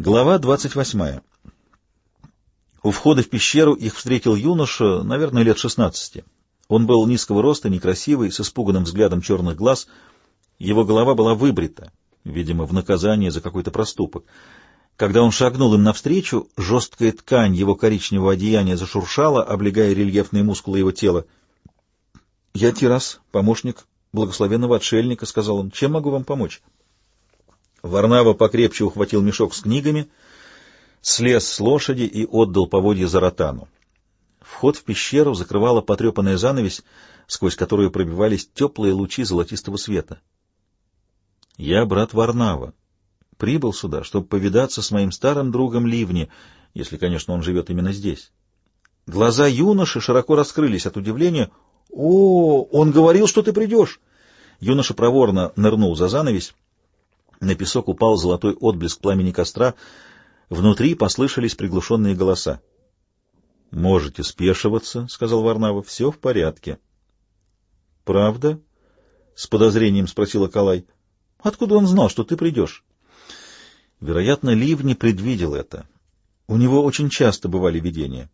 Глава 28. У входа в пещеру их встретил юноша, наверное, лет 16. Он был низкого роста, некрасивый, с испуганным взглядом черных глаз. Его голова была выбрита, видимо, в наказание за какой-то проступок. Когда он шагнул им навстречу, жесткая ткань его коричневого одеяния зашуршала, облегая рельефные мускулы его тела. — Я Тирас, помощник благословенного отшельника, — сказал он. — Чем могу вам помочь? Варнава покрепче ухватил мешок с книгами, слез с лошади и отдал поводье Заратану. Вход в пещеру закрывала потрепанная занавесь, сквозь которую пробивались теплые лучи золотистого света. «Я брат Варнава. Прибыл сюда, чтобы повидаться с моим старым другом Ливни, если, конечно, он живет именно здесь». Глаза юноши широко раскрылись от удивления. «О, он говорил, что ты придешь!» Юноша проворно нырнул за занавесь. На песок упал золотой отблеск пламени костра. Внутри послышались приглушенные голоса. — Можете спешиваться, — сказал Варнава. — Все в порядке. — Правда? — с подозрением спросила Калай. — Откуда он знал, что ты придешь? Вероятно, Ливни предвидел это. У него очень часто бывали видения.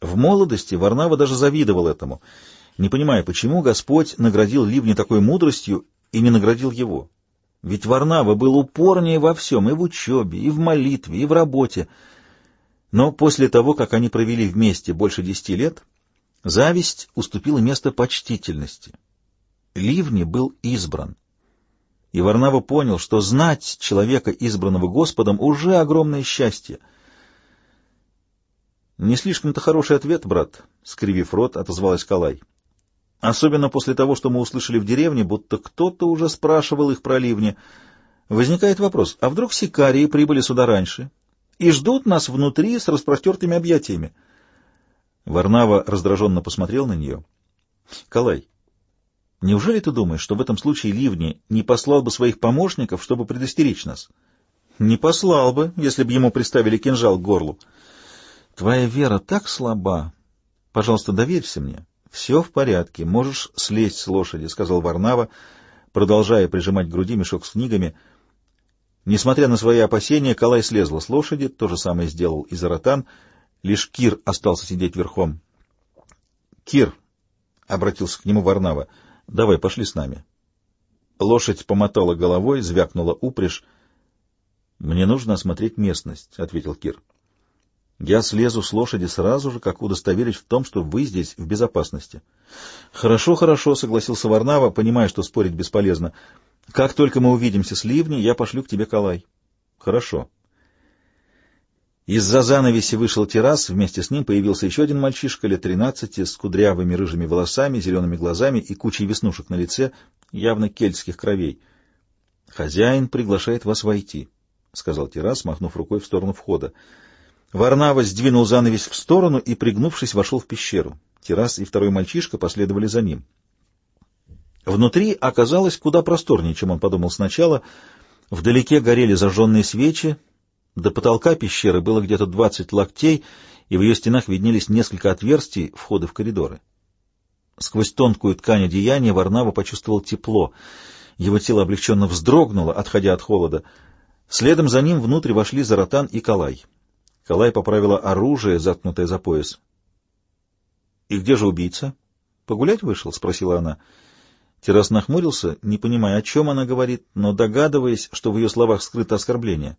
В молодости Варнава даже завидовал этому, не понимая, почему Господь наградил Ливни такой мудростью и не наградил его. Ведь Варнава был упорнее во всем, и в учебе, и в молитве, и в работе. Но после того, как они провели вместе больше десяти лет, зависть уступила место почтительности. Ливни был избран. И Варнава понял, что знать человека, избранного Господом, уже огромное счастье. «Не слишком-то хороший ответ, брат», — скривив рот, отозвалась Калай. Особенно после того, что мы услышали в деревне, будто кто-то уже спрашивал их про ливни. Возникает вопрос, а вдруг сикарии прибыли сюда раньше и ждут нас внутри с распростертыми объятиями? Варнава раздраженно посмотрел на нее. — Калай, неужели ты думаешь, что в этом случае Ливни не послал бы своих помощников, чтобы предостеречь нас? — Не послал бы, если бы ему приставили кинжал к горлу. — Твоя вера так слаба. Пожалуйста, доверься мне. «Все в порядке, можешь слезть с лошади», — сказал Варнава, продолжая прижимать к груди мешок с книгами. Несмотря на свои опасения, Калай слезла с лошади, то же самое сделал и Заратан, лишь Кир остался сидеть верхом. «Кир», — обратился к нему Варнава, — «давай, пошли с нами». Лошадь помотала головой, звякнула упряжь. «Мне нужно осмотреть местность», — ответил Кир. Я слезу с лошади сразу же, как удостоверюсь в том, что вы здесь в безопасности. — Хорошо, хорошо, — согласился Варнава, понимая, что спорить бесполезно. — Как только мы увидимся с Ливней, я пошлю к тебе Калай. — Хорошо. Из-за занавеси вышел террас, вместе с ним появился еще один мальчишка лет тринадцати с кудрявыми рыжими волосами, зелеными глазами и кучей веснушек на лице, явно кельтских кровей. — Хозяин приглашает вас войти, — сказал террас, махнув рукой в сторону входа. Варнава сдвинул занавес в сторону и, пригнувшись, вошел в пещеру. Террас и второй мальчишка последовали за ним. Внутри оказалось куда просторнее, чем он подумал сначала. Вдалеке горели зажженные свечи, до потолка пещеры было где-то двадцать локтей, и в ее стенах виднелись несколько отверстий, входа в коридоры. Сквозь тонкую ткань одеяния Варнава почувствовал тепло. Его тело облегченно вздрогнуло, отходя от холода. Следом за ним внутрь вошли Заратан и Калай. Калай поправила оружие, заткнутое за пояс. — И где же убийца? — Погулять вышел? — спросила она. Террас нахмурился, не понимая, о чем она говорит, но догадываясь, что в ее словах скрыто оскорбление.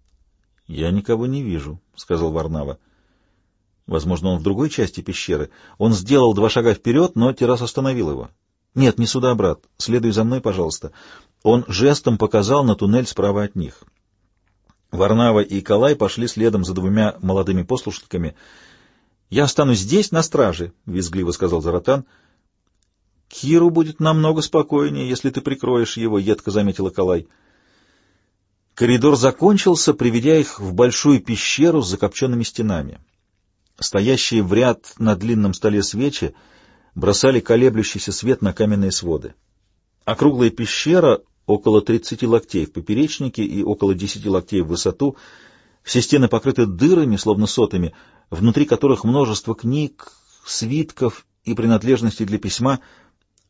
— Я никого не вижу, — сказал Варнава. Возможно, он в другой части пещеры. Он сделал два шага вперед, но Террас остановил его. — Нет, не сюда, брат. Следуй за мной, пожалуйста. Он жестом показал на туннель справа от них. Варнава и Калай пошли следом за двумя молодыми послушниками. — Я останусь здесь, на страже, — визгливо сказал Заратан. — Киру будет намного спокойнее, если ты прикроешь его, — едко заметила Калай. Коридор закончился, приведя их в большую пещеру с закопченными стенами. Стоящие в ряд на длинном столе свечи бросали колеблющийся свет на каменные своды. Округлая пещера около 30 локтей в поперечнике и около 10 локтей в высоту. Все стены покрыты дырами, словно сотами, внутри которых множество книг, свитков и принадлежностей для письма.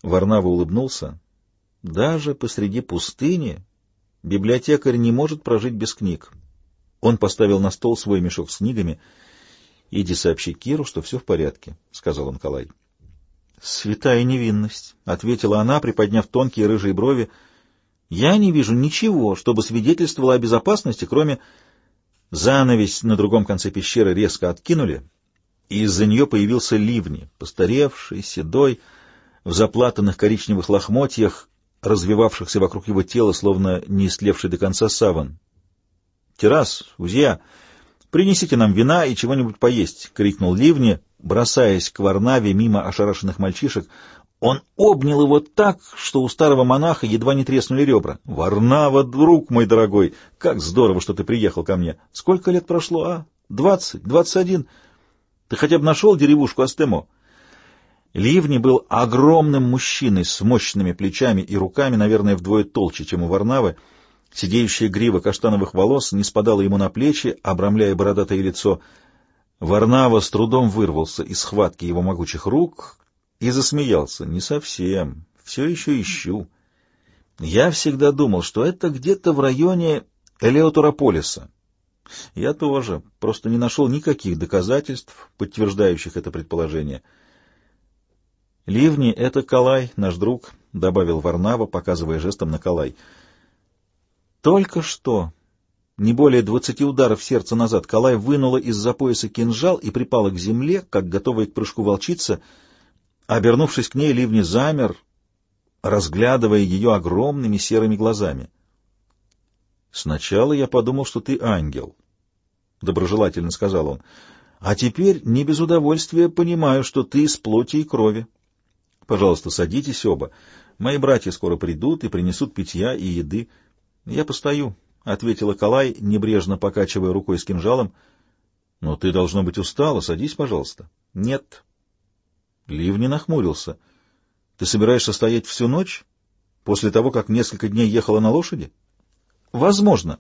Варнава улыбнулся. Даже посреди пустыни библиотекарь не может прожить без книг. Он поставил на стол свой мешок с книгами. «Иди сообщи Киру, что все в порядке», — сказал он Калай. «Святая невинность», — ответила она, приподняв тонкие рыжие брови. «Я не вижу ничего, чтобы свидетельствовало о безопасности, кроме...» Занавесь на другом конце пещеры резко откинули, и из-за нее появился ливни, постаревший, седой, в заплатанных коричневых лохмотьях, развивавшихся вокруг его тела, словно не истлевший до конца саван. «Террас, Узья, принесите нам вина и чего-нибудь поесть!» — крикнул Ливни, бросаясь к Варнаве мимо ошарашенных мальчишек. Он обнял его так, что у старого монаха едва не треснули ребра. «Варнава, друг мой дорогой, как здорово, что ты приехал ко мне! Сколько лет прошло, а? Двадцать? Двадцать один? Ты хотя бы нашел деревушку Астемо?» Ливни был огромным мужчиной с мощными плечами и руками, наверное, вдвое толще, чем у Варнавы. Сидеющая грива каштановых волос не спадала ему на плечи, обрамляя бородатое лицо. Варнава с трудом вырвался из схватки его могучих рук и засмеялся. «Не совсем. Все еще ищу. Я всегда думал, что это где-то в районе Элеотурополиса. Я тоже, просто не нашел никаких доказательств, подтверждающих это предположение». «Ливни — это Калай, наш друг», — добавил Варнава, показывая жестом на Калай. «Только что, не более двадцати ударов сердца назад, Калай вынула из-за пояса кинжал и припала к земле, как готовая к прыжку волчица. Обернувшись к ней, Ливни замер, разглядывая ее огромными серыми глазами. «Сначала я подумал, что ты ангел», — доброжелательно сказал он, — «а теперь не без удовольствия понимаю, что ты из плоти и крови». Пожалуйста, садитесь оба. Мои братья скоро придут и принесут питья и еды. Я постою, — ответила Калай, небрежно покачивая рукой с кинжалом. — Но ты, должно быть, устала. Садись, пожалуйста. — Нет. Ливни нахмурился. — Ты собираешься стоять всю ночь? После того, как несколько дней ехала на лошади? — Возможно.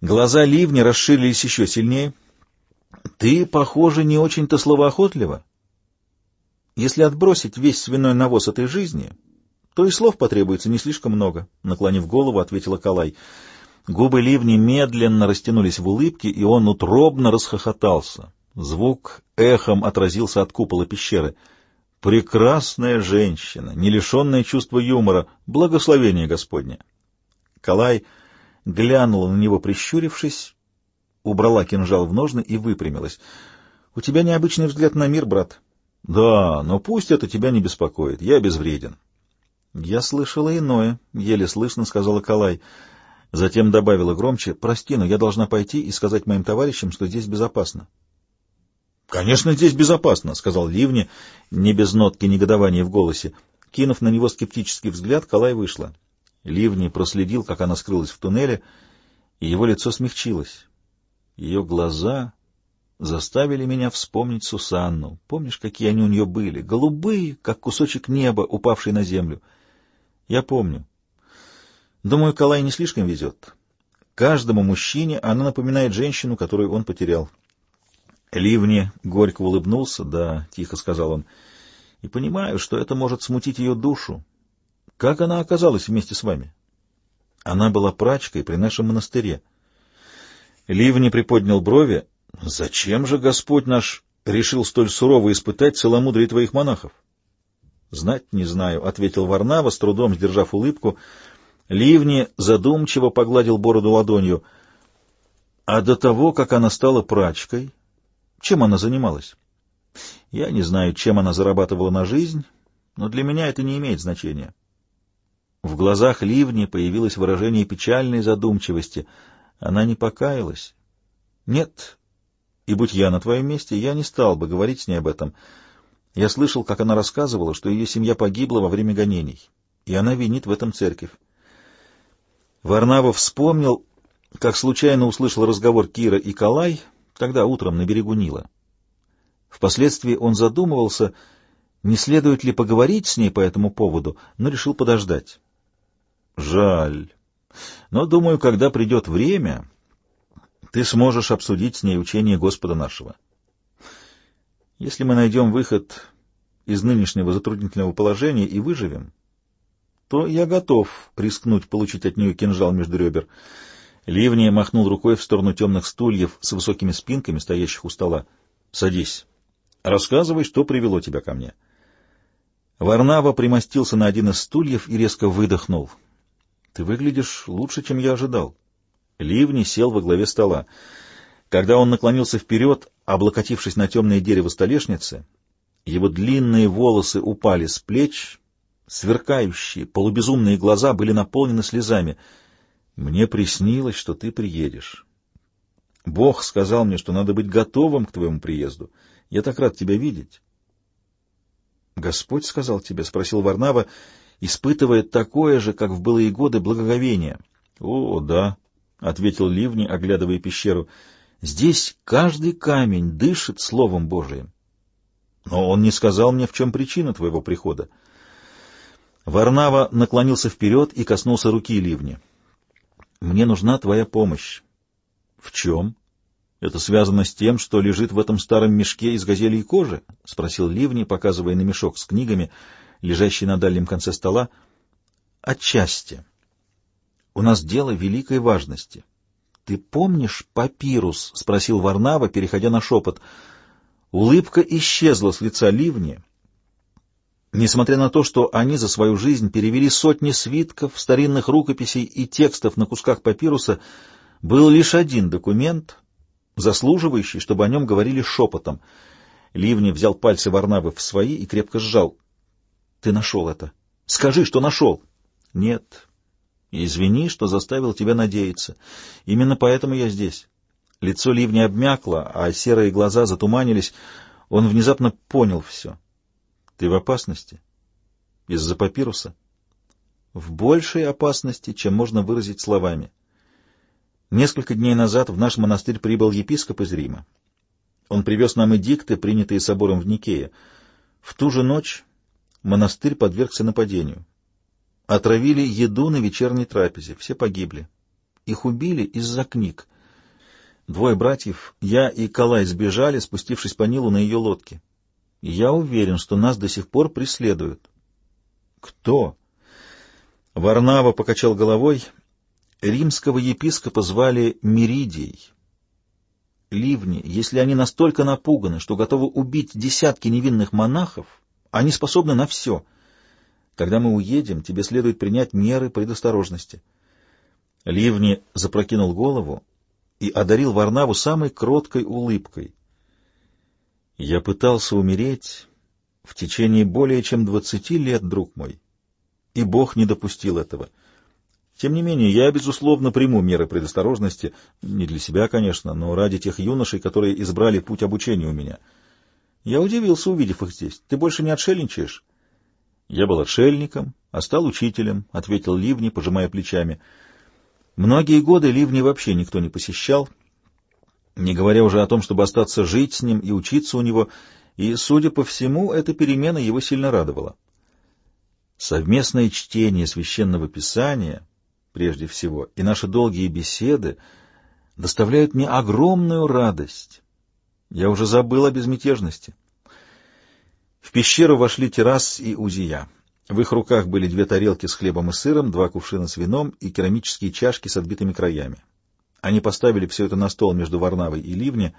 Глаза Ливни расширились еще сильнее. — Ты, похоже, не очень-то словоохотлива. Если отбросить весь свиной навоз этой жизни, то и слов потребуется не слишком много, — наклонив голову, ответила Калай. Губы Ливни медленно растянулись в улыбке, и он утробно расхохотался. Звук эхом отразился от купола пещеры. «Прекрасная женщина, не лишенная чувства юмора, благословение Господне!» Калай глянула на него, прищурившись, убрала кинжал в ножны и выпрямилась. — У тебя необычный взгляд на мир, брат. — Да, но пусть это тебя не беспокоит. Я безвреден. — Я слышала иное, — еле слышно сказала Калай. Затем добавила громче, — Прости, но я должна пойти и сказать моим товарищам, что здесь безопасно. — Конечно, здесь безопасно, — сказал Ливни, не без нотки негодования в голосе. Кинув на него скептический взгляд, Калай вышла. Ливни проследил, как она скрылась в туннеле, и его лицо смягчилось. Ее глаза заставили меня вспомнить Сусанну. Помнишь, какие они у нее были? Голубые, как кусочек неба, упавший на землю. Я помню. Думаю, Калай не слишком везет. Каждому мужчине она напоминает женщину, которую он потерял. Ливни горько улыбнулся. «Да», — тихо сказал он, — «и понимаю, что это может смутить ее душу. Как она оказалась вместе с вами?» Она была прачкой при нашем монастыре. Ливни приподнял брови. Зачем же Господь наш решил столь сурово испытать целомудрие твоих монахов? — Знать не знаю, — ответил Варнава, с трудом сдержав улыбку. Ливни задумчиво погладил бороду ладонью. — А до того, как она стала прачкой, чем она занималась? — Я не знаю, чем она зарабатывала на жизнь, но для меня это не имеет значения. В глазах Ливни появилось выражение печальной задумчивости. Она не покаялась. Нет, и будь я на твоем месте, я не стал бы говорить с ней об этом. Я слышал, как она рассказывала, что ее семья погибла во время гонений, и она винит в этом церковь. Варнавов вспомнил, как случайно услышал разговор Кира и Калай тогда утром на берегу Нила. Впоследствии он задумывался, не следует ли поговорить с ней по этому поводу, но решил подождать. Жаль. Но, думаю, когда придет время, ты сможешь обсудить с ней учение Господа нашего. Если мы найдем выход из нынешнего затруднительного положения и выживем, то я готов рискнуть получить от нее кинжал между ребер. Ливни махнул рукой в сторону темных стульев с высокими спинками, стоящих у стола. — Садись. Рассказывай, что привело тебя ко мне. Варнава примостился на один из стульев и резко выдохнул. — Ты выглядишь лучше, чем я ожидал. Ливни сел во главе стола. Когда он наклонился вперед, облокотившись на темное дерево столешницы, его длинные волосы упали с плеч, сверкающие, полубезумные глаза были наполнены слезами. «Мне приснилось, что ты приедешь. Бог сказал мне, что надо быть готовым к твоему приезду. Я так рад тебя видеть». «Господь сказал тебе?» — спросил Варнава, испытывая такое же, как в былые годы, благоговение. «О, да», — ответил Ливни, оглядывая пещеру, — «здесь каждый камень дышит Словом Божиим. Но он не сказал мне, в чем причина твоего прихода». Варнава наклонился вперед и коснулся руки Ливни. «Мне нужна твоя помощь». «В чем?» «Это связано с тем, что лежит в этом старом мешке из газели кожи?» — спросил Ливни, показывая на мешок с книгами, лежащий на дальнем конце стола. «Отчасти. У нас дело великой важности». «Ты помнишь папирус?» — спросил Варнава, переходя на шепот. Улыбка исчезла с лица Ливни, Несмотря на то, что они за свою жизнь перевели сотни свитков, старинных рукописей и текстов на кусках папируса, был лишь один документ, заслуживающий, чтобы о нем говорили шепотом. Ливни взял пальцы Варнавы в свои и крепко сжал. — Ты нашел это. Скажи, что нашел. — Нет. Извини, что заставил тебя надеяться. Именно поэтому я здесь. Лицо Ливни обмякло, а серые глаза затуманились. Он внезапно понял все. — ты в опасности? Из-за папируса? В большей опасности, чем можно выразить словами. Несколько дней назад в наш монастырь прибыл епископ из Рима. Он привез нам эдикты, принятые собором в Никее. В ту же ночь монастырь подвергся нападению. Отравили еду на вечерней трапезе, все погибли. Их убили из-за книг. Двое братьев, я и Калай, сбежали, спустившись по Нилу на ее лодке. Я уверен, что нас до сих пор преследуют. Кто? Варнава покачал головой. Римского епископа звали Миридий. Ливни, если они настолько напуганы, что готовы убить десятки невинных монахов, они способны на все. Когда мы уедем, тебе следует принять меры предосторожности. Ливни запрокинул голову и одарил Варнаву самой кроткой улыбкой — я пытался умереть в течение более чем двадцати лет, друг мой, и Бог не допустил этого. Тем не менее, я, безусловно, приму меры предосторожности, не для себя, конечно, но ради тех юношей, которые избрали путь обучения у меня. Я удивился, увидев их здесь. Ты больше не отшельничаешь? Я был отшельником, а стал учителем, — ответил Ливни, пожимая плечами. Многие годы Ливни вообще никто не посещал, — не говоря уже о том, чтобы остаться жить с ним и учиться у него, и, судя по всему, эта перемена его сильно радовала. Совместное чтение священного писания, прежде всего, и наши долгие беседы доставляют мне огромную радость. Я уже забыл о безмятежности. В пещеру вошли террас и узия. В их руках были две тарелки с хлебом и сыром, два кувшина с вином и керамические чашки с отбитыми краями. Они поставили все это на стол между Варнавой и Ливни.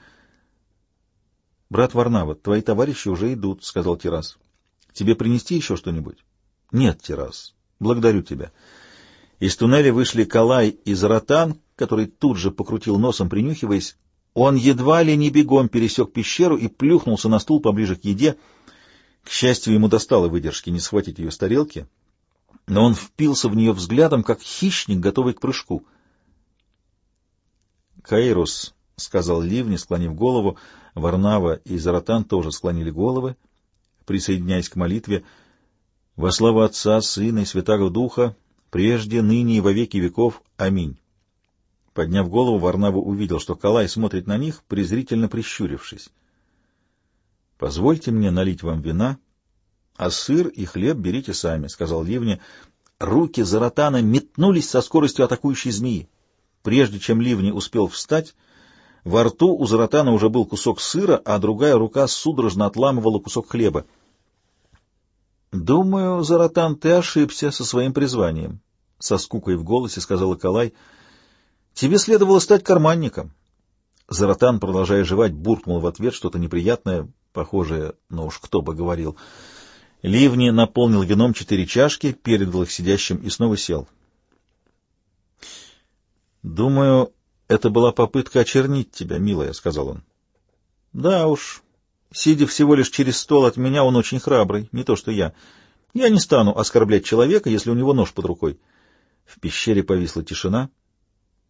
— Брат Варнава, твои товарищи уже идут, — сказал Террас. — Тебе принести еще что-нибудь? — Нет, Террас, благодарю тебя. Из туннеля вышли Калай и Заратан, который тут же покрутил носом, принюхиваясь. Он едва ли не бегом пересек пещеру и плюхнулся на стул поближе к еде. К счастью, ему достало выдержки не схватить ее с тарелки, но он впился в нее взглядом, как хищник, готовый к прыжку — Каирус, — сказал Ливни, склонив голову. Варнава и Заратан тоже склонили головы, присоединяясь к молитве. «Во славу Отца, Сына и Святаго Духа, прежде, ныне и во веки веков. Аминь». Подняв голову, Варнава увидел, что Калай смотрит на них, презрительно прищурившись. «Позвольте мне налить вам вина, а сыр и хлеб берите сами», — сказал Ливни. Руки Заратана метнулись со скоростью атакующей змеи. Прежде чем Ливни успел встать, во рту у Заратана уже был кусок сыра, а другая рука судорожно отламывала кусок хлеба. «Думаю, Заратан, ты ошибся со своим призванием», — со скукой в голосе сказала Калай. Тебе следовало стать карманником. Заратан, продолжая жевать, буркнул в ответ что-то неприятное, похожее, но уж кто бы говорил. Ливни наполнил вином четыре чашки, передал их сидящим и снова сел. «Думаю, это была попытка очернить тебя, милая», — сказал он. «Да уж, сидя всего лишь через стол от меня, он очень храбрый, не то что я. Я не стану оскорблять человека, если у него нож под рукой». В пещере повисла тишина.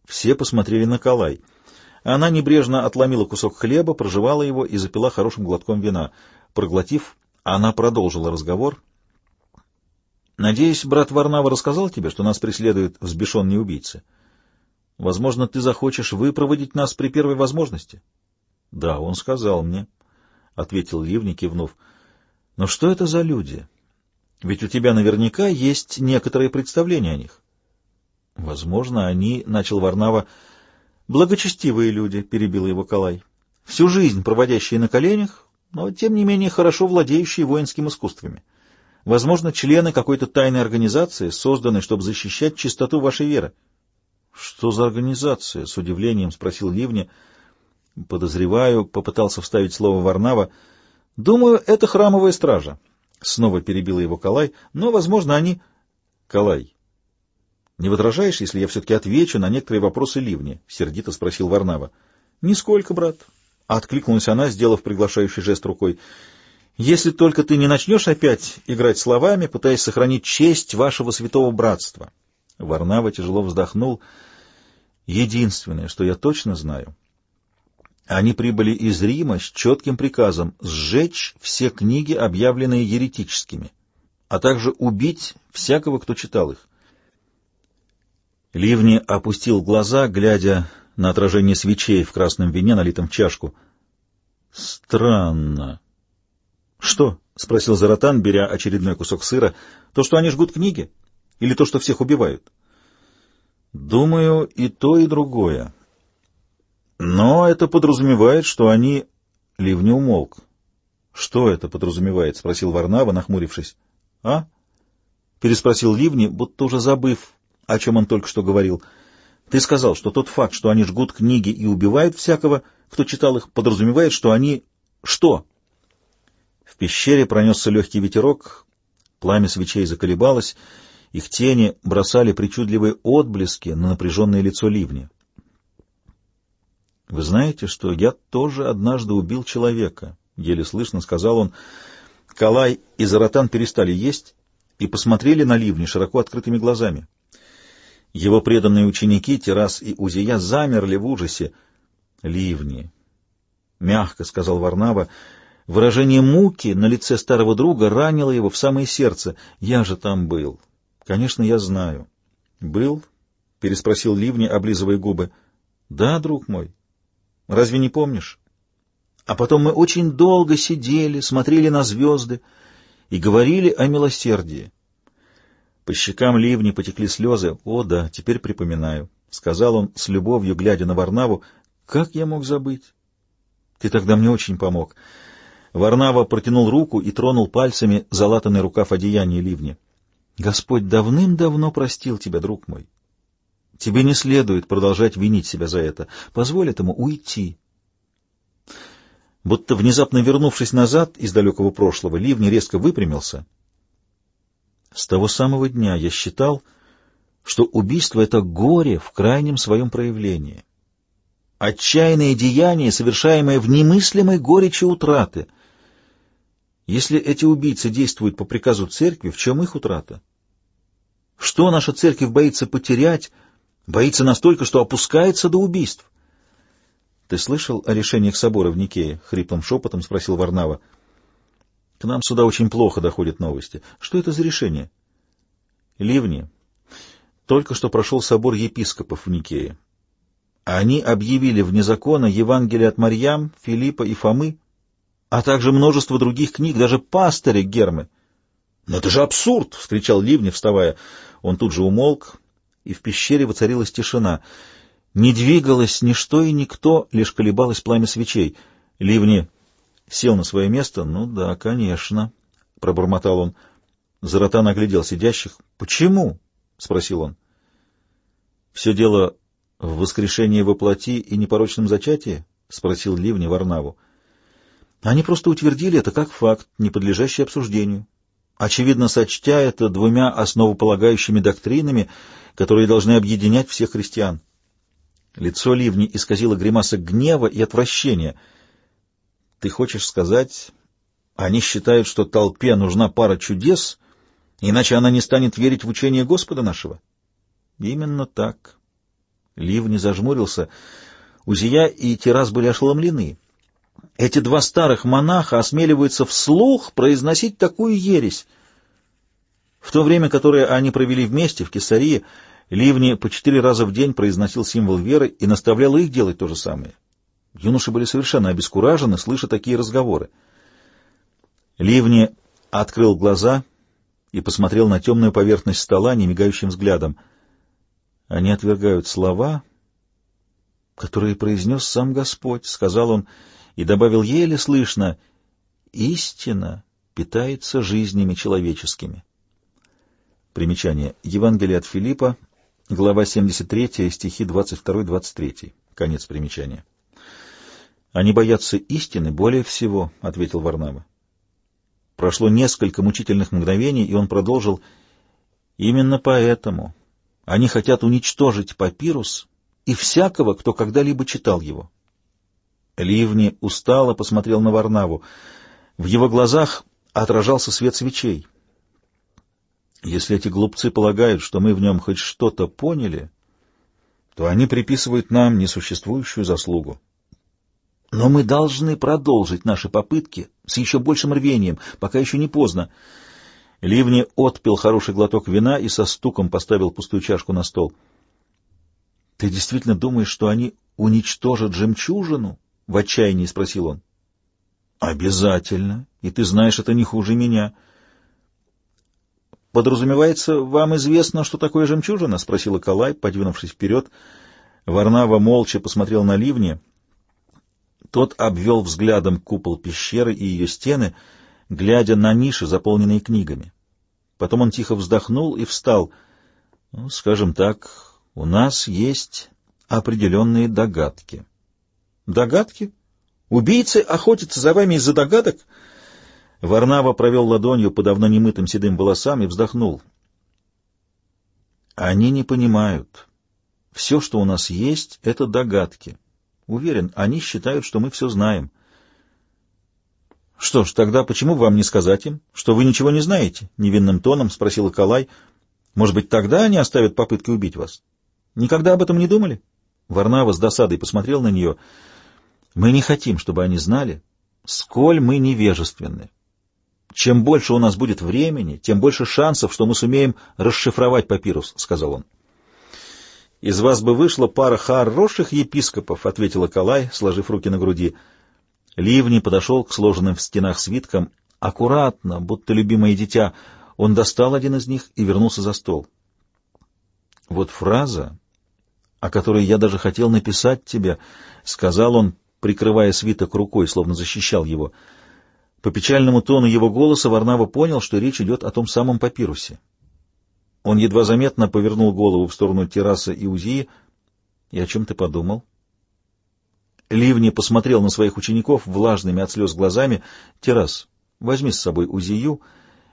Все посмотрели на Калай. Она небрежно отломила кусок хлеба, прожевала его и запила хорошим глотком вина. Проглотив, она продолжила разговор. «Надеюсь, брат Варнава рассказал тебе, что нас преследуют взбешенные убийцы. Возможно, ты захочешь выпроводить нас при первой возможности?» «Да, он сказал мне», — ответил Ливни, кивнув. «Но что это за люди? Ведь у тебя наверняка есть некоторые представления о них». «Возможно, они, — начал Варнава, — благочестивые люди», — перебил его Калай. «Всю жизнь проводящие на коленях, но, тем не менее, хорошо владеющие воинскими искусствами. Возможно, члены какой-то тайной организации, созданной, чтобы защищать чистоту вашей веры». «Что за организация?» — с удивлением спросил Ливни. «Подозреваю», — попытался вставить слово Варнава. «Думаю, это храмовая стража». Снова перебил его Калай. «Но, возможно, они...» «Калай, «Не возражаешь, если я все-таки отвечу на некоторые вопросы Ливни?» — сердито спросил Варнава. «Нисколько, брат», — откликнулась она, сделав приглашающий жест рукой. «Если только ты не начнешь опять играть словами, пытаясь сохранить честь вашего святого братства». Варнава тяжело вздохнул. «Единственное, что я точно знаю...» Они прибыли из Рима с четким приказом сжечь все книги, объявленные еретическими, а также убить всякого, кто читал их. Ливни опустил глаза, глядя на отражение свечей в красном вине, налитом в чашку. «Странно». «Что?» — спросил Заратан, беря очередной кусок сыра. «То, что они жгут книги? Или то, что всех убивают?» «Думаю, и то, и другое. Но это подразумевает, что они...» Ливни умолк. «Что это подразумевает?» — спросил Варнава, нахмурившись. «А?» — переспросил Ливни, будто уже забыв о чем он только что говорил. Ты сказал, что тот факт, что они жгут книги и убивают всякого, кто читал их, подразумевает, что они... Что? В пещере пронесся легкий ветерок, пламя свечей заколебалось, их тени бросали причудливые отблески на напряженное лицо ливня. «Вы знаете, что я тоже однажды убил человека?» — еле слышно сказал он. Калай и Заратан перестали есть и посмотрели на ливни широко открытыми глазами. Его преданные ученики, Террас и Узия, замерли в ужасе. «Ливни!» — мягко сказал Варнава. Выражение муки на лице старого друга ранило его в самое сердце. «Я же там был. Конечно, я знаю». «Был?» — переспросил Ливни, облизывая губы. «Да, друг мой. Разве не помнишь?» А потом мы очень долго сидели, смотрели на звезды и говорили о милосердии. По щекам ливни потекли слезы. «О, да, теперь припоминаю», — сказал он с любовью, глядя на Варнаву. «Как я мог забыть? Ты тогда мне очень помог». Варнава протянул руку и тронул пальцами залатанный рукав одеяния ливни. «Господь давным-давно простил тебя, друг мой. Тебе не следует продолжать винить себя за это. Позволь этому уйти». Будто внезапно вернувшись назад из далекого прошлого, Ливни резко выпрямился — с того самого дня я считал, что убийство — это горе в крайнем своем проявлении. Отчаянное деяние, совершаемое в немыслимой горечи утраты. Если эти убийцы действуют по приказу церкви, в чем их утрата? Что наша церковь боится потерять, боится настолько, что опускается до убийств? — Ты слышал о решениях собора в Никее? — хриплым шепотом спросил Варнава. — к нам сюда очень плохо доходят новости. Что это за решение? Ливни. Только что прошел собор епископов в Никее. Они объявили вне закона Евангелие от Марьям, Филиппа и Фомы, а также множество других книг, даже пастыря Гермы. «Но это же абсурд!» — вскричал Ливни, вставая. Он тут же умолк, и в пещере воцарилась тишина. Не двигалось ничто и никто, лишь колебалось пламя свечей. Ливни сел на свое место. «Ну да, конечно», — пробормотал он. Заратан оглядел сидящих. «Почему?» — спросил он. «Все дело В воскрешении во плоти и непорочном зачатии? — спросил Ливни Варнаву. Они просто утвердили это как факт, не подлежащий обсуждению, очевидно сочтя это двумя основополагающими доктринами, которые должны объединять всех христиан. Лицо Ливни исказило гримаса гнева и отвращения. «Ты хочешь сказать, они считают, что толпе нужна пара чудес, иначе она не станет верить в учение Господа нашего?» «Именно так». Ливни зажмурился. Узия и Террас были ошеломлены. Эти два старых монаха осмеливаются вслух произносить такую ересь. В то время, которое они провели вместе в Кесарии, Ливни по четыре раза в день произносил символ веры и наставлял их делать то же самое. Юноши были совершенно обескуражены, слыша такие разговоры. Ливни открыл глаза и посмотрел на темную поверхность стола немигающим взглядом. Они отвергают слова, которые произнес сам Господь, — сказал он, и добавил еле слышно, — истина питается жизнями человеческими. Примечание. Евангелие от Филиппа, глава 73, стихи 22-23. Конец примечания. «Они боятся истины более всего», — ответил Варнава. Прошло несколько мучительных мгновений, и он продолжил, «Именно поэтому они хотят уничтожить папирус и всякого, кто когда-либо читал его». Ливни устало посмотрел на Варнаву. В его глазах отражался свет свечей. Если эти глупцы полагают, что мы в нем хоть что-то поняли, то они приписывают нам несуществующую заслугу. Но мы должны продолжить наши попытки с еще большим рвением, пока еще не поздно. Ливни отпил хороший глоток вина и со стуком поставил пустую чашку на стол. — Ты действительно думаешь, что они уничтожат жемчужину? — в отчаянии спросил он. — Обязательно. И ты знаешь, это не хуже меня. — «Подразумевается, вам известно, что такое жемчужина?» — спросила Калай, подвинувшись вперед. Варнава молча посмотрел на ливни. Тот обвел взглядом купол пещеры и ее стены, глядя на ниши, заполненные книгами. Потом он тихо вздохнул и встал. Ну, «Скажем так, у нас есть определенные догадки». «Догадки? Убийцы охотятся за вами из-за догадок?» Варнава провел ладонью по давно немытым седым волосам и вздохнул. Они не понимают. Все, что у нас есть, — это догадки. Уверен, они считают, что мы все знаем. — Что ж, тогда почему вам не сказать им, что вы ничего не знаете? — невинным тоном спросил Калай. — Может быть, тогда они оставят попытки убить вас? Никогда об этом не думали? Варнава с досадой посмотрел на нее. — Мы не хотим, чтобы они знали, сколь мы невежественны. Чем больше у нас будет времени, тем больше шансов, что мы сумеем расшифровать папирус, — сказал он. — Из вас бы вышла пара хороших епископов, — ответила Калай, сложив руки на груди. Ливни подошел к сложенным в стенах свиткам. Аккуратно, будто любимое дитя, он достал один из них и вернулся за стол. — Вот фраза, о которой я даже хотел написать тебе, — сказал он, прикрывая свиток рукой, словно защищал его, — по печальному тону его голоса Варнава понял, что речь идет о том самом папирусе. Он едва заметно повернул голову в сторону террасы и Узии. — И о чем ты подумал? Ливни посмотрел на своих учеников влажными от слез глазами. — Террас, возьми с собой Узию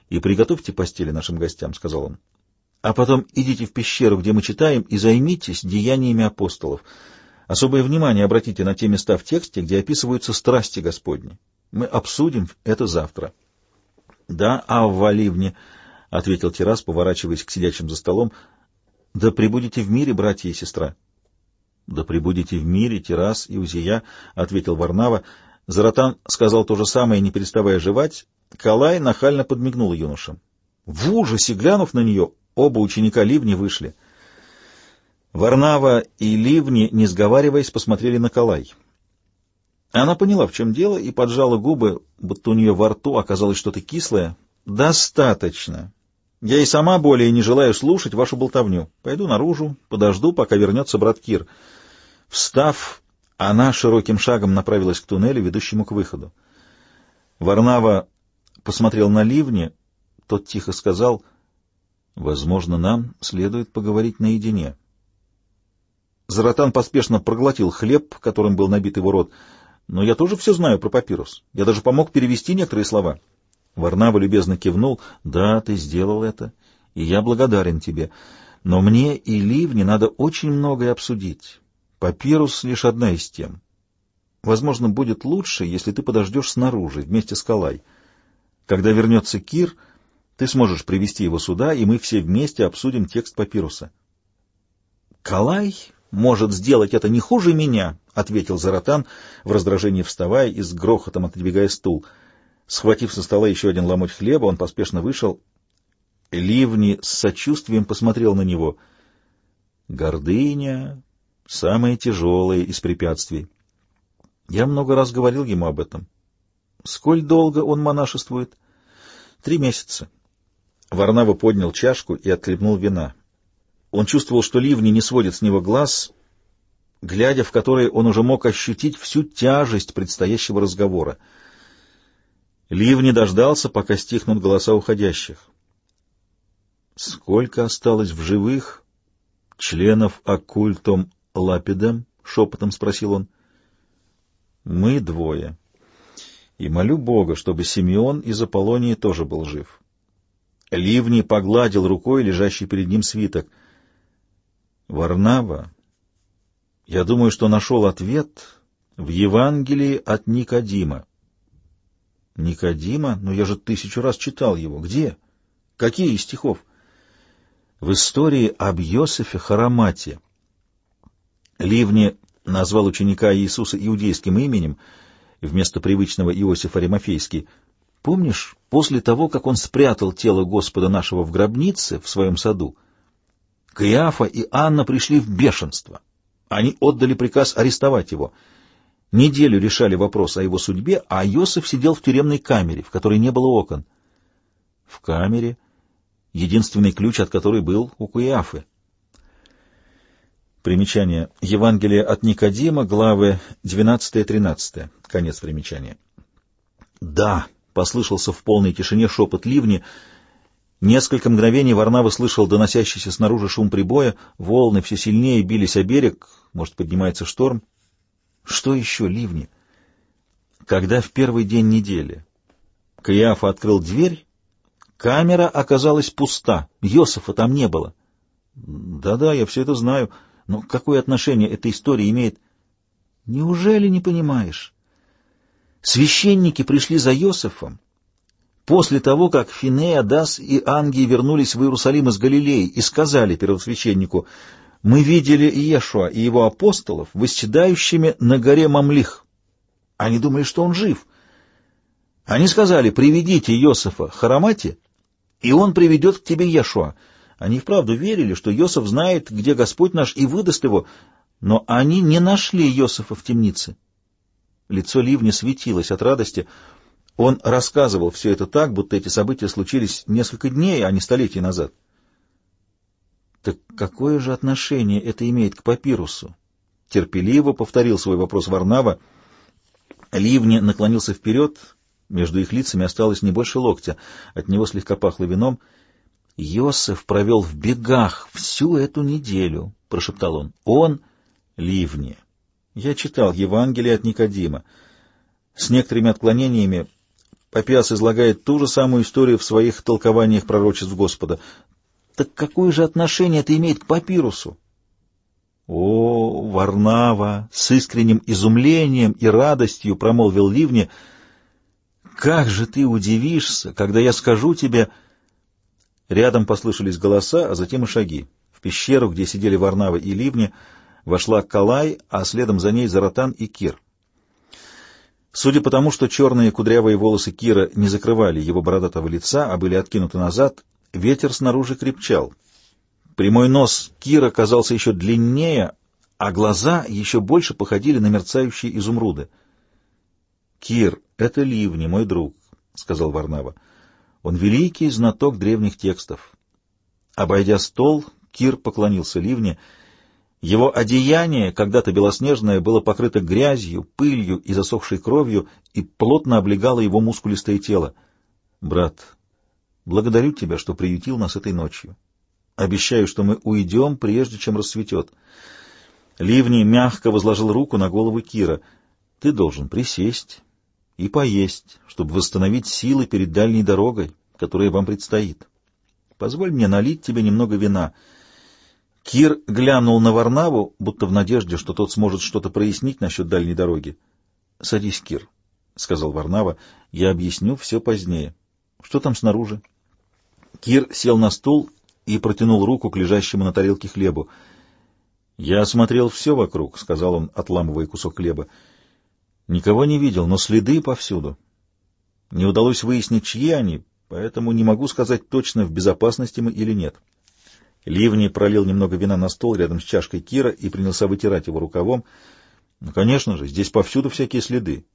и приготовьте постели нашим гостям, — сказал он. — А потом идите в пещеру, где мы читаем, и займитесь деяниями апостолов. Особое внимание обратите на те места в тексте, где описываются страсти Господни. Мы обсудим это завтра. — Да, Авва Ливни, — ответил Террас, поворачиваясь к сидящим за столом. — Да пребудете в мире, братья и сестра. — Да пребудете в мире, Террас и Узия, — ответил Варнава. Заратан сказал то же самое, не переставая жевать. Калай нахально подмигнул юношам. В ужасе, глянув на нее, оба ученика Ливни вышли. Варнава и Ливни, не сговариваясь, посмотрели на Калай. Она поняла, в чем дело, и поджала губы, будто у нее во рту оказалось что-то кислое. «Достаточно. Я и сама более не желаю слушать вашу болтовню. Пойду наружу, подожду, пока вернется брат Кир». Встав, она широким шагом направилась к туннелю, ведущему к выходу. Варнава посмотрел на ливни, тот тихо сказал, «Возможно, нам следует поговорить наедине». Заратан поспешно проглотил хлеб, которым был набит его рот. Но я тоже все знаю про папирус. Я даже помог перевести некоторые слова. Варнава любезно кивнул. Да, ты сделал это, и я благодарен тебе. Но мне и Ливне надо очень многое обсудить. Папирус — лишь одна из тем. Возможно, будет лучше, если ты подождешь снаружи, вместе с Калай. Когда вернется Кир, ты сможешь привести его сюда, и мы все вместе обсудим текст папируса. — Калай может сделать это не хуже меня, — ответил Заратан, в раздражении вставая и с грохотом отодвигая стул. Схватив со стола еще один ломоть хлеба, он поспешно вышел. Ливни с сочувствием посмотрел на него. Гордыня — самое тяжелое из препятствий. Я много раз говорил ему об этом. Сколь долго он монашествует? Три месяца. Варнава поднял чашку и отхлебнул вина. Он чувствовал, что ливни не сводят с него глаз, глядя в которые он уже мог ощутить всю тяжесть предстоящего разговора. Ливни дождался, пока стихнут голоса уходящих. «Сколько осталось в живых членов оккультом Лапидем?» — шепотом спросил он. «Мы двое. И молю Бога, чтобы Симеон из Аполлонии тоже был жив». Ливни погладил рукой лежащий перед ним свиток — Варнава, я думаю, что нашел ответ в Евангелии от Никодима. Никодима? Но я же тысячу раз читал его. Где? Какие из стихов? В истории об Иосифе Харамате. Ливни назвал ученика Иисуса иудейским именем вместо привычного Иосифа Римофейский. Помнишь, после того, как он спрятал тело Господа нашего в гробнице в своем саду, Каиафа и Анна пришли в бешенство. Они отдали приказ арестовать его. Неделю решали вопрос о его судьбе, а Йосиф сидел в тюремной камере, в которой не было окон. В камере, единственный ключ от которой был у Каиафы. Примечание. Евангелие от Никодима, главы 12-13. Конец примечания. «Да!» — послышался в полной тишине шепот ливни — Несколько мгновений Варнава слышал доносящийся снаружи шум прибоя, волны все сильнее бились о берег, может, поднимается шторм. Что еще ливни? Когда в первый день недели Каиафа открыл дверь, камера оказалась пуста, Йосифа там не было. Да-да, я все это знаю, но какое отношение эта история имеет? Неужели не понимаешь? Священники пришли за Йосифом, после того, как Финея, Дас и Ангии вернулись в Иерусалим из Галилеи и сказали первосвященнику, «Мы видели Иешуа и его апостолов восседающими на горе Мамлих». Они думали, что он жив. Они сказали, «Приведите Иосифа Харамати, и он приведет к тебе Иешуа». Они вправду верили, что Иосиф знает, где Господь наш, и выдаст его, но они не нашли Иосифа в темнице. Лицо Ливни светилось от радости — он рассказывал все это так, будто эти события случились несколько дней, а не столетий назад. Так какое же отношение это имеет к папирусу? Терпеливо повторил свой вопрос Варнава. Ливни наклонился вперед, между их лицами осталось не больше локтя, от него слегка пахло вином. «Йосеф провел в бегах всю эту неделю», — прошептал он. «Он — Ливни. Я читал Евангелие от Никодима. С некоторыми отклонениями Папиас излагает ту же самую историю в своих толкованиях пророчеств Господа. Так какое же отношение это имеет к папирусу? О, Варнава! С искренним изумлением и радостью промолвил Ливни. Как же ты удивишься, когда я скажу тебе... Рядом послышались голоса, а затем и шаги. В пещеру, где сидели Варнава и Ливни, вошла Калай, а следом за ней Заратан и Кир. Судя по тому, что черные кудрявые волосы Кира не закрывали его бородатого лица, а были откинуты назад, ветер снаружи крепчал. Прямой нос Кира казался еще длиннее, а глаза еще больше походили на мерцающие изумруды. — Кир, это Ливни, мой друг, — сказал Варнава. Он великий знаток древних текстов. Обойдя стол, Кир поклонился Ливне — его одеяние, когда-то белоснежное, было покрыто грязью, пылью и засохшей кровью и плотно облегало его мускулистое тело. «Брат, благодарю тебя, что приютил нас этой ночью. Обещаю, что мы уйдем, прежде чем рассветет». Ливни мягко возложил руку на голову Кира. «Ты должен присесть и поесть, чтобы восстановить силы перед дальней дорогой, которая вам предстоит. Позволь мне налить тебе немного вина». Кир глянул на Варнаву, будто в надежде, что тот сможет что-то прояснить насчет дальней дороги. — Садись, Кир, — сказал Варнава, — я объясню все позднее. Что там снаружи? Кир сел на стул и протянул руку к лежащему на тарелке хлебу. — Я осмотрел все вокруг, — сказал он, отламывая кусок хлеба. — Никого не видел, но следы повсюду. Не удалось выяснить, чьи они, поэтому не могу сказать точно, в безопасности мы или нет. — Ливни пролил немного вина на стол рядом с чашкой Кира и принялся вытирать его рукавом. Ну, конечно же, здесь повсюду всякие следы.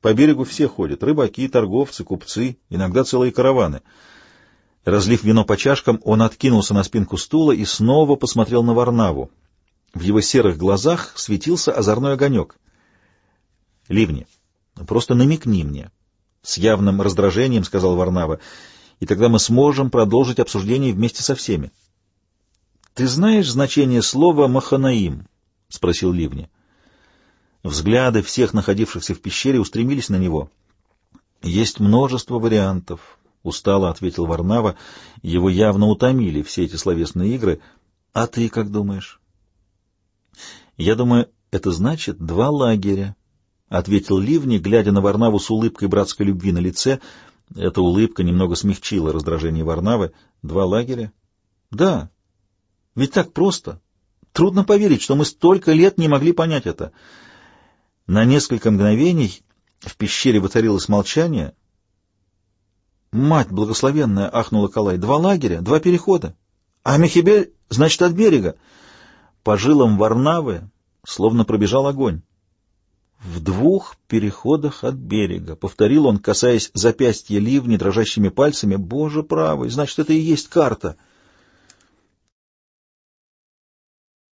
По берегу все ходят — рыбаки, торговцы, купцы, иногда целые караваны. Разлив вино по чашкам, он откинулся на спинку стула и снова посмотрел на Варнаву. В его серых глазах светился озорной огонек. — Ливни, просто намекни мне. С явным раздражением сказал Варнава, — и тогда мы сможем продолжить обсуждение вместе со всеми. —— Ты знаешь значение слова «маханаим»? — спросил Ливни. Взгляды всех находившихся в пещере устремились на него. — Есть множество вариантов, — устало ответил Варнава. Его явно утомили все эти словесные игры. — А ты как думаешь? — Я думаю, это значит два лагеря, — ответил Ливни, глядя на Варнаву с улыбкой братской любви на лице. Эта улыбка немного смягчила раздражение Варнавы. — Два лагеря? — Да. Ведь так просто. Трудно поверить, что мы столько лет не могли понять это. На несколько мгновений в пещере воцарилось молчание. «Мать благословенная!» — ахнула Калай. «Два лагеря, два перехода. А Мехибель, значит, от берега». По жилам Варнавы словно пробежал огонь. «В двух переходах от берега», — повторил он, касаясь запястья ливни дрожащими пальцами. «Боже правый, значит, это и есть карта».